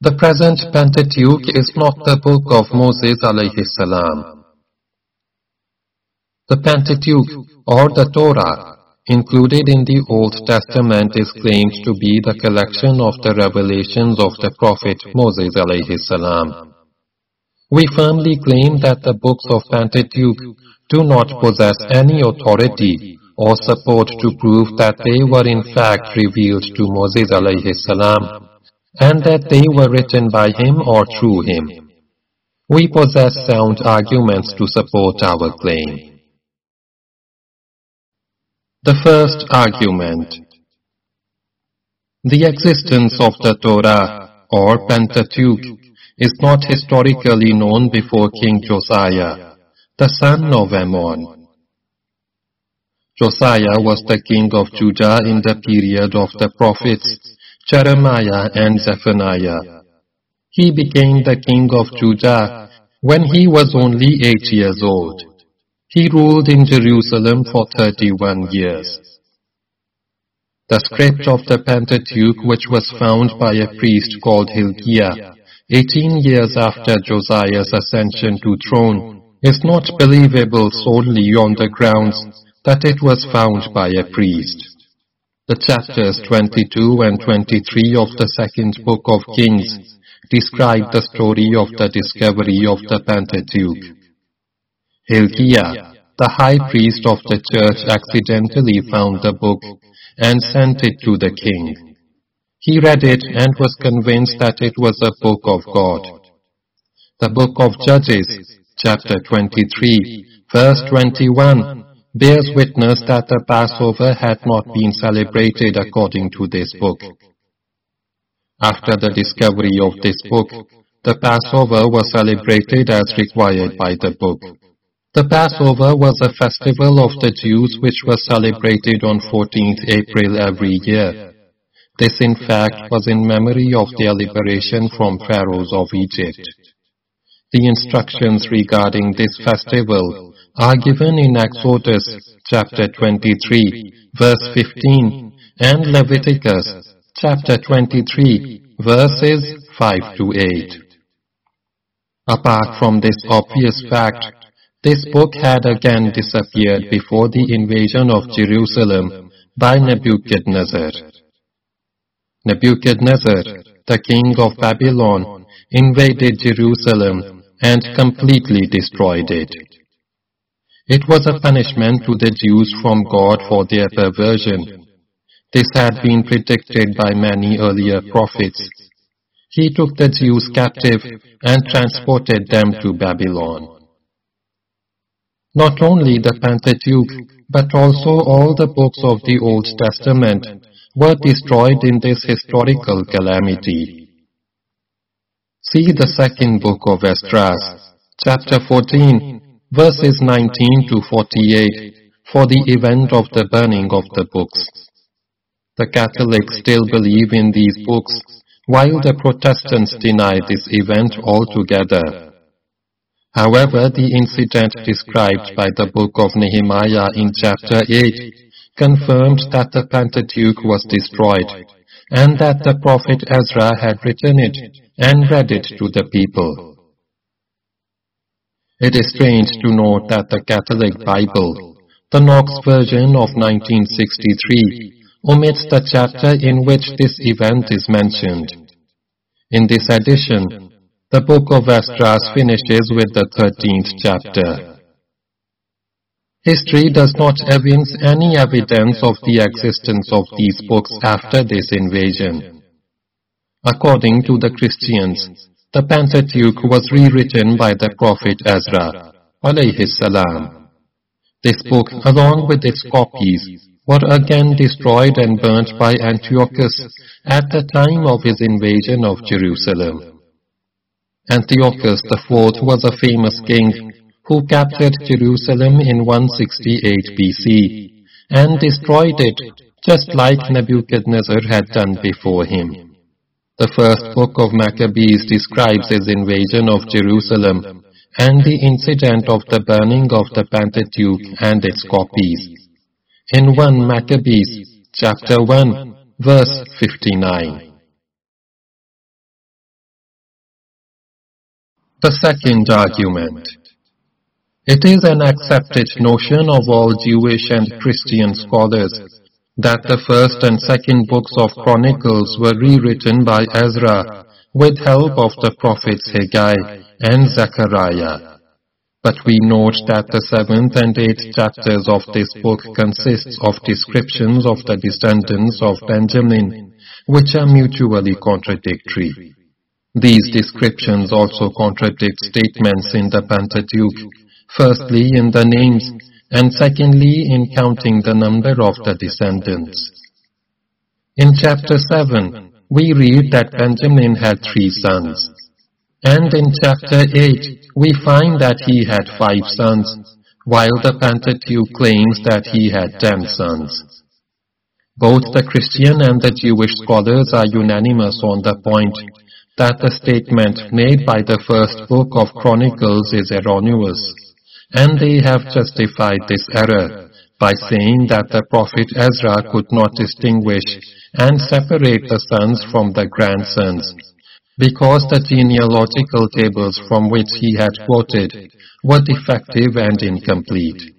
The present Pentateuch is not the book of Moses alayhi salam. The Pentateuch, or the Torah, included in the Old Testament is claimed to be the collection of the revelations of the Prophet Moses alayhi salam. We firmly claim that the books of Pentateuch do not possess any authority or support to prove that they were in fact revealed to Moses alayhi salam and that they were written by him or through him. We possess sound arguments to support our claim. The first argument The existence of the Torah or Pentateuch is not historically known before King Josiah, the son of Ammon. Josiah was the king of Judah in the period of the prophets Jeremiah and Zephaniah. He became the king of Judah when he was only eight years old. He ruled in Jerusalem for 31 years. The script of the Pentateuch which was found by a priest called Hilkiah, 18 years after Josiah's ascension to throne, is not believable solely on the grounds that it was found by a priest. The chapters 22 and 23 of the second book of Kings describe the story of the discovery of the Pentateuch. Hilkiah, the high priest of the church accidentally found the book and sent it to the king. He read it and was convinced that it was a book of God. The book of Judges, chapter 23, verse 21, bears witness that the Passover had not been celebrated according to this book. After the discovery of this book, the Passover was celebrated as required by the book. The Passover was a festival of the Jews which was celebrated on 14th April every year. This in fact was in memory of their liberation from pharaohs of Egypt. The instructions regarding this festival are given in Exodus chapter 23 verse 15 and Leviticus chapter 23 verses 5 to 8. Apart from this obvious fact, this book had again disappeared before the invasion of Jerusalem by Nebuchadnezzar. Nebuchadnezzar, the king of Babylon, invaded Jerusalem and completely destroyed it. It was a punishment to the Jews from God for their perversion. This had been predicted by many earlier prophets. He took the Jews captive and transported them to Babylon. Not only the Pentateuch, but also all the books of the Old Testament were destroyed in this historical calamity. See the second book of Esdras, chapter 14, verses 19 to 48 for the event of the burning of the books. The Catholics still believe in these books, while the Protestants deny this event altogether. However, the incident described by the book of Nehemiah in chapter 8 confirmed that the Pentateuch was destroyed, and that the prophet Ezra had written it and read it to the people. It is strange to note that the Catholic Bible, the Knox version of 1963, omits the chapter in which this event is mentioned. In this edition, the book of Esdras finishes with the 13th chapter. History does not evince any evidence of the existence of these books after this invasion. According to the Christians, the Pentateuch was rewritten by the prophet Ezra, alayhi salam. This book, along with its copies, were again destroyed and burnt by Antiochus at the time of his invasion of Jerusalem. Antiochus IV was a famous king who captured Jerusalem in 168 BC and destroyed it just like Nebuchadnezzar had done before him. The first book of Maccabees describes his invasion of Jerusalem and the incident of the burning of the Pentateuch and its copies. In 1 Maccabees, chapter 1, verse 59. The second argument. It is an accepted notion of all Jewish and Christian scholars that the first and second books of Chronicles were rewritten by Ezra with help of the prophets Haggai and Zechariah. But we note that the seventh and eighth chapters of this book consists of descriptions of the descendants of Benjamin, which are mutually contradictory. These descriptions also contradict statements in the Pentateuch firstly in the names, and secondly in counting the number of the descendants. In chapter 7, we read that Benjamin had three sons. And in chapter 8, we find that he had five sons, while the Pentateuch claims that he had ten sons. Both the Christian and the Jewish scholars are unanimous on the point that the statement made by the first book of Chronicles is erroneous. And they have justified this error by saying that the prophet Ezra could not distinguish and separate the sons from the grandsons, because the genealogical tables from which he had quoted were defective and incomplete.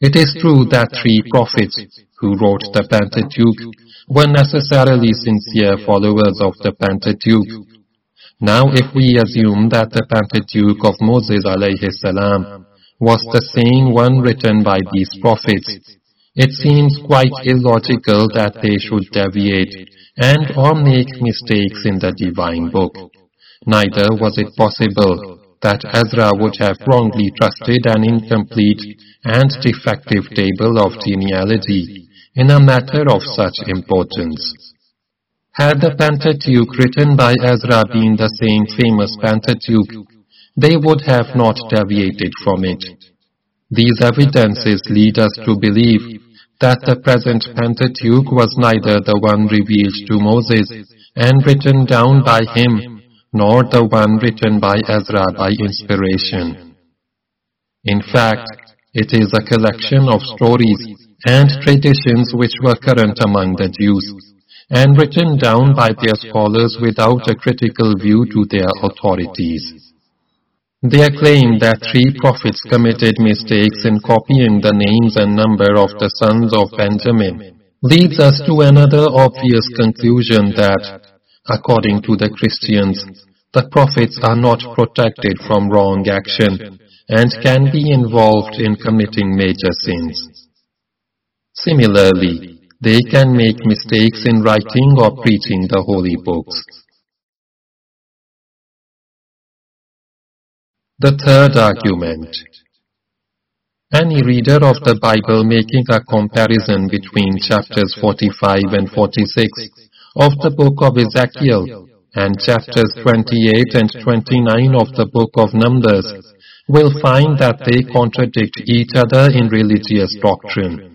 It is true that three prophets who wrote the Pentateuch were necessarily sincere followers of the Pentateuch, now if we assume that the Pentateuch of Moses salam was the same one written by these prophets, it seems quite illogical that they should deviate and or make mistakes in the divine book. Neither was it possible that Ezra would have wrongly trusted an incomplete and defective table of genealogy in a matter of such importance. Had the Pentateuch written by Ezra been the same famous Pentateuch, they would have not deviated from it. These evidences lead us to believe that the present Pentateuch was neither the one revealed to Moses and written down by him, nor the one written by Ezra by inspiration. In fact, it is a collection of stories and traditions which were current among the Jews and written down by their scholars without a critical view to their authorities. Their claim that three prophets committed mistakes in copying the names and number of the sons of Benjamin leads us to another obvious conclusion that, according to the Christians, the prophets are not protected from wrong action and can be involved in committing major sins. Similarly, they can make mistakes in writing or preaching the holy books. The third argument. Any reader of the Bible making a comparison between chapters 45 and 46 of the book of Ezekiel and chapters 28 and 29 of the book of Numbers will find that they contradict each other in religious doctrine.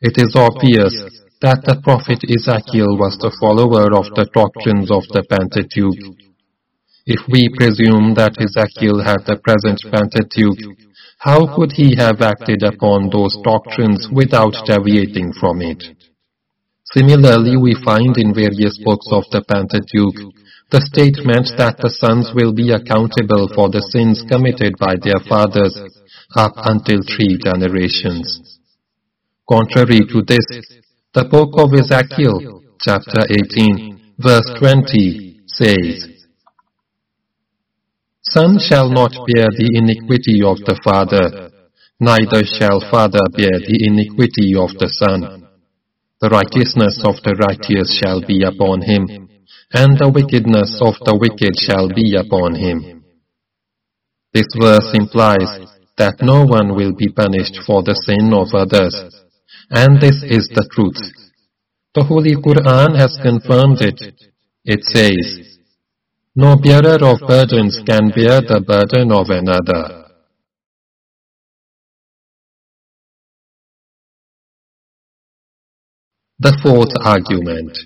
It is obvious that the prophet Ezekiel was the follower of the doctrines of the Pentateuch. If we presume that Ezekiel had the present Pentateuch, how could he have acted upon those doctrines without deviating from it? Similarly, we find in various books of the Pentateuch the statement that the sons will be accountable for the sins committed by their fathers up until three generations. Contrary to this, the book of Ezekiel, chapter 18, verse 20, says, Son shall not bear the iniquity of the father, neither shall father bear the iniquity of the son. The righteousness of the righteous shall be upon him, and the wickedness of the wicked shall be upon him. This verse implies that no one will be punished for the sin of others, and this is the truth. The Holy Quran has confirmed it. It says, No bearer of burdens can bear the burden of another. The fourth argument.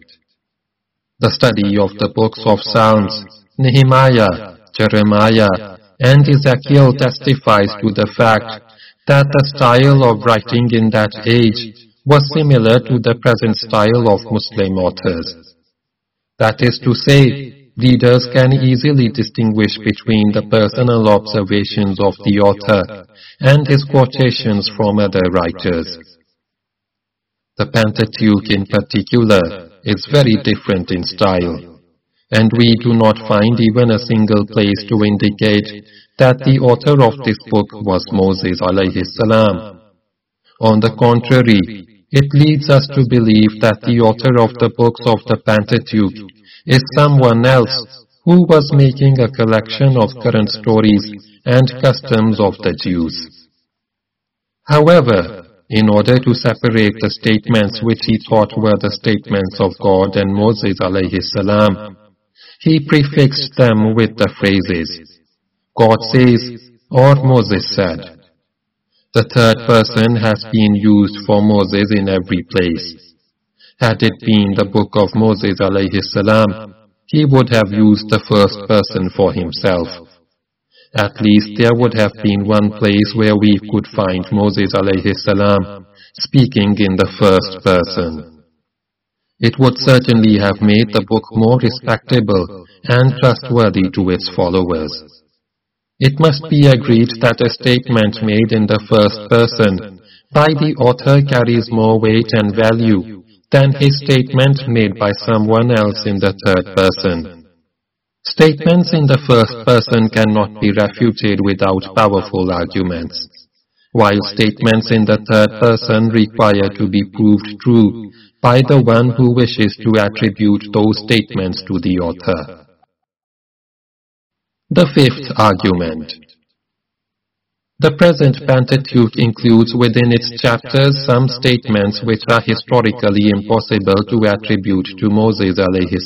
The study of the books of Psalms, Nehemiah, Jeremiah, and Ezekiel testifies to the fact that the style of writing in that age was similar to the present style of Muslim authors. That is to say, readers can easily distinguish between the personal observations of the author and his quotations from other writers. The Pentateuch in particular is very different in style, and we do not find even a single place to indicate that the author of this book was Moses alayhi salam. On the contrary, it leads us to believe that the author of the books of the Pentateuch is someone else who was making a collection of current stories and customs of the Jews. However, in order to separate the statements which he thought were the statements of God and Moses alayhi salam, he prefixed them with the phrases, God says, or Moses said. The third person has been used for Moses in every place. Had it been the book of Moses alayhi salam, he would have used the first person for himself. At least there would have been one place where we could find Moses alayhi salam speaking in the first person. It would certainly have made the book more respectable and trustworthy to its followers. It must be agreed that a statement made in the first person by the author carries more weight and value than his statement made by someone else in the third person. Statements in the first person cannot be refuted without powerful arguments, while statements in the third person require to be proved true by the one who wishes to attribute those statements to the author. The fifth argument. The present Pentateuch includes within its chapters some statements which are historically impossible to attribute to Moses alayhi.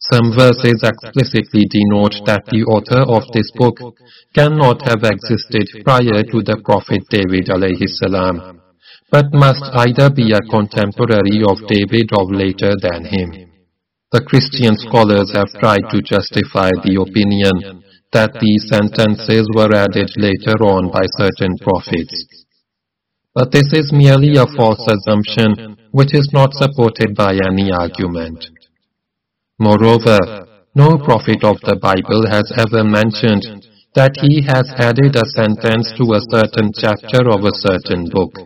Some verses explicitly denote that the author of this book cannot have existed prior to the Prophet David alayhi but must either be a contemporary of David or later than him. The Christian scholars have tried to justify the opinion that these sentences were added later on by certain prophets. But this is merely a false assumption which is not supported by any argument. Moreover, no prophet of the Bible has ever mentioned that he has added a sentence to a certain chapter of a certain book.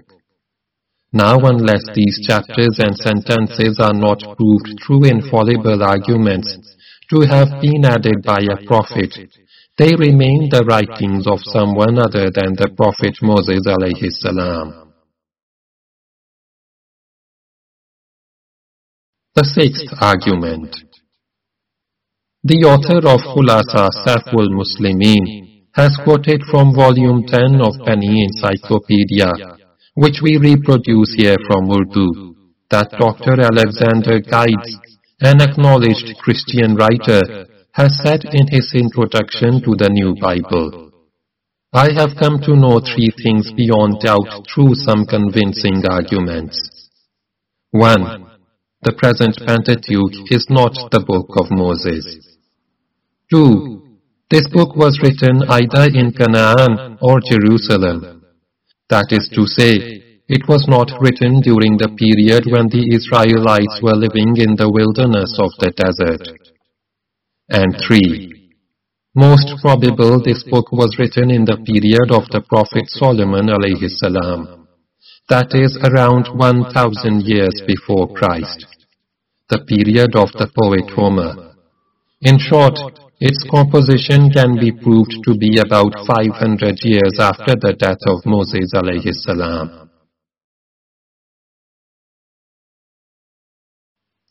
Now unless these chapters and sentences are not proved true infallible arguments to have been added by a prophet, they remain the writings of someone other than the Prophet Moses alayhi salam. The sixth argument. The author of Khulasa Saiful Muslimin has quoted from volume 10 of Penny Encyclopedia which we reproduce here from Urdu, that Dr. Alexander Geddes, an acknowledged Christian writer, has said in his introduction to the New Bible. I have come to know three things beyond doubt through some convincing arguments. 1. The present Pentateuch is not the book of Moses. 2. This book was written either in Canaan or Jerusalem. That is to say, it was not written during the period when the Israelites were living in the wilderness of the desert. And 3. Most probable this book was written in the period of the Prophet Solomon salam. That is around 1000 years before Christ. The period of the poet Homer. In short, its composition can be proved to be about 500 years after the death of Moses alayhi salam.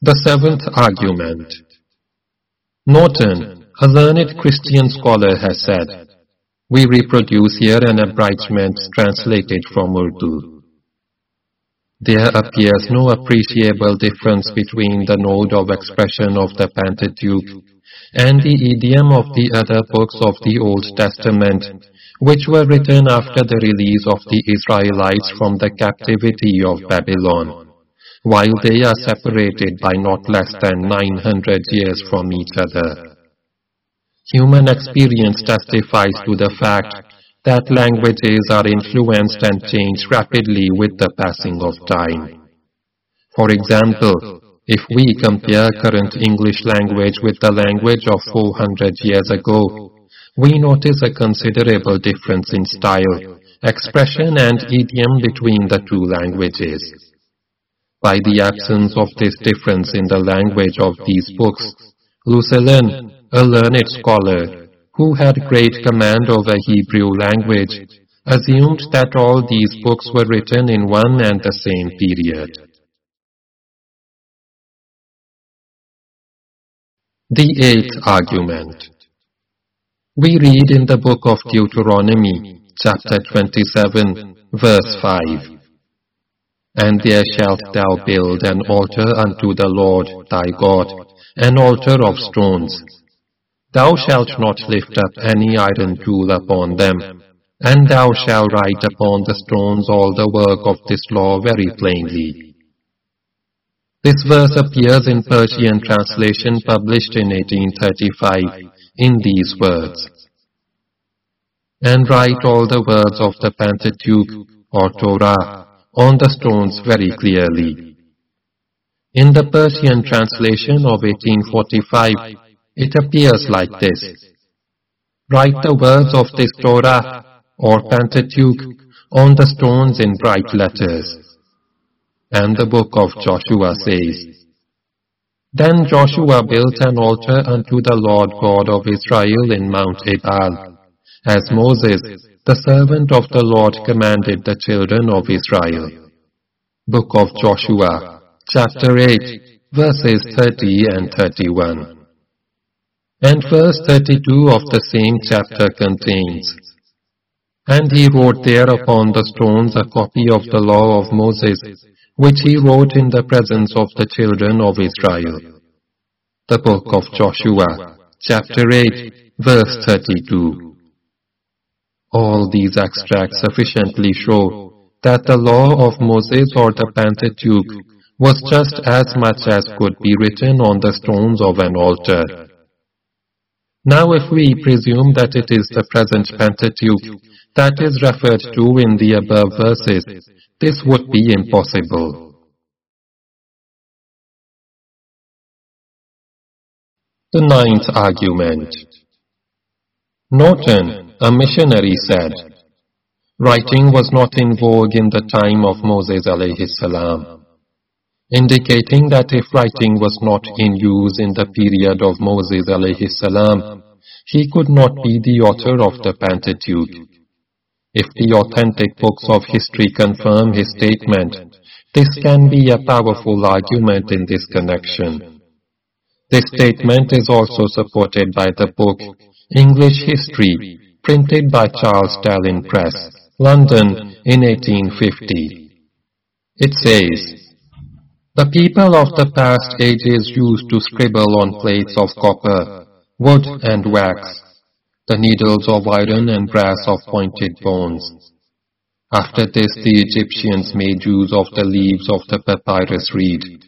The seventh argument. Norton, a learned Christian scholar, has said, We reproduce here an abridgment translated from Urdu. There appears no appreciable difference between the mode of expression of the Pentateuch and the idiom of the other books of the Old Testament, which were written after the release of the Israelites from the captivity of Babylon, while they are separated by not less than 900 years from each other. Human experience testifies to the fact that languages are influenced and change rapidly with the passing of time. For example, If we compare current English language with the language of 400 years ago, we notice a considerable difference in style, expression and idiom between the two languages. By the absence of this difference in the language of these books, Lucian, a learned scholar, who had great command over Hebrew language, assumed that all these books were written in one and the same period. The eighth argument. We read in the book of Deuteronomy, chapter 27, verse 5. And there shalt thou build an altar unto the Lord thy God, an altar of stones. Thou shalt not lift up any iron tool upon them, and thou shalt write upon the stones all the work of this law very plainly. This verse appears in Persian translation published in 1835 in these words. And write all the words of the Pentateuch or Torah on the stones very clearly. In the Persian translation of 1845, it appears like this. Write the words of this Torah or Pentateuch on the stones in bright letters. And the book of Joshua says, Then Joshua built an altar unto the Lord God of Israel in Mount Ebal, as Moses, the servant of the Lord commanded the children of Israel. Book of Joshua, chapter 8, verses 30 and 31. And verse 32 of the same chapter contains, And he wrote there upon the stones a copy of the law of Moses, which he wrote in the presence of the children of Israel. The book of Joshua, chapter 8, verse 32. All these extracts sufficiently show that the law of Moses or the Pentateuch was just as much as could be written on the stones of an altar. Now if we presume that it is the present Pentateuch that is referred to in the above verses, this would be impossible. The ninth argument. Norton, a missionary said, Writing was not in vogue in the time of Moses alayhi salam, indicating that if writing was not in use in the period of Moses alayhi salam, he could not be the author of the Pentateuch. If the authentic books of history confirm his statement, this can be a powerful argument in this connection. This statement is also supported by the book English History, printed by Charles Dallin Press, London in 1850. It says, The people of the past ages used to scribble on plates of copper, wood and wax, the needles of iron and brass of pointed bones. After this the Egyptians made use of the leaves of the papyrus reed.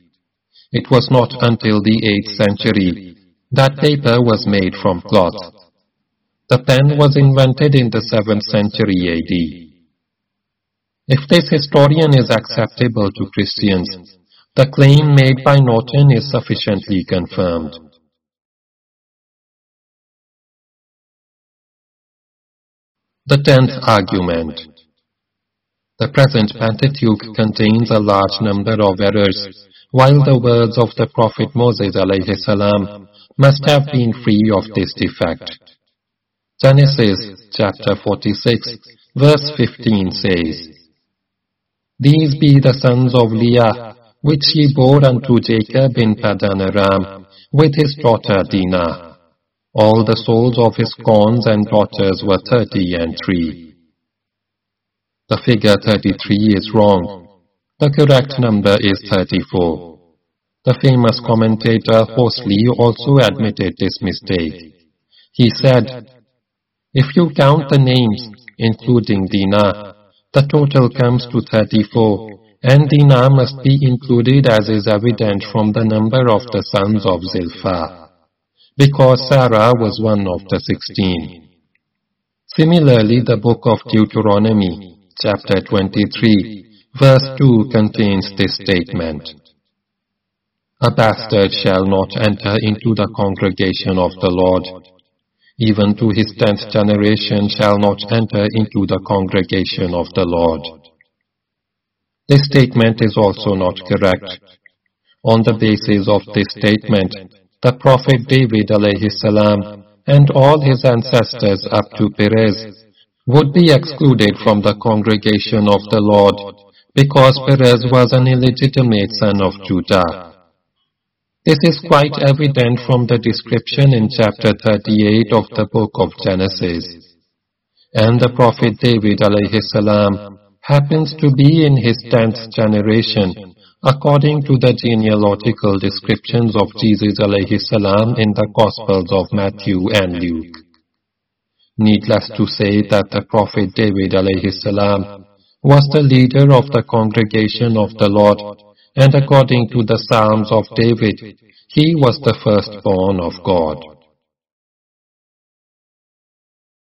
It was not until the 8th century that paper was made from cloth. The pen was invented in the 7th century AD. If this historian is acceptable to Christians, the claim made by Norton is sufficiently confirmed. The tenth argument. The present Pentateuch contains a large number of errors, while the words of the Prophet Moses salam must have been free of this defect. Genesis chapter 46 verse 15 says, These be the sons of Leah, which he bore unto Jacob in Paddan Aram, with his daughter Dinah. All the souls of his sons and daughters were thirty and three. The figure 33 is wrong. The correct number is 34. The famous commentator Horsley also admitted this mistake. He said, If you count the names, including Dinah, the total comes to 34, and Dinah must be included as is evident from the number of the sons of Zilpah because Sarah was one of the sixteen. Similarly, the book of Deuteronomy, chapter 23, verse 2 contains this statement. A bastard shall not enter into the congregation of the Lord. Even to his tenth generation shall not enter into the congregation of the Lord. This statement is also not correct. On the basis of this statement, the Prophet David salam and all his ancestors up to Perez would be excluded from the congregation of the Lord because Perez was an illegitimate son of Judah. This is quite evident from the description in chapter 38 of the book of Genesis. And the Prophet David salam happens to be in his tenth generation, according to the genealogical descriptions of Jesus salam in the Gospels of Matthew and Luke. Needless to say that the Prophet David salam was the leader of the congregation of the Lord, and according to the Psalms of David, he was the firstborn of God.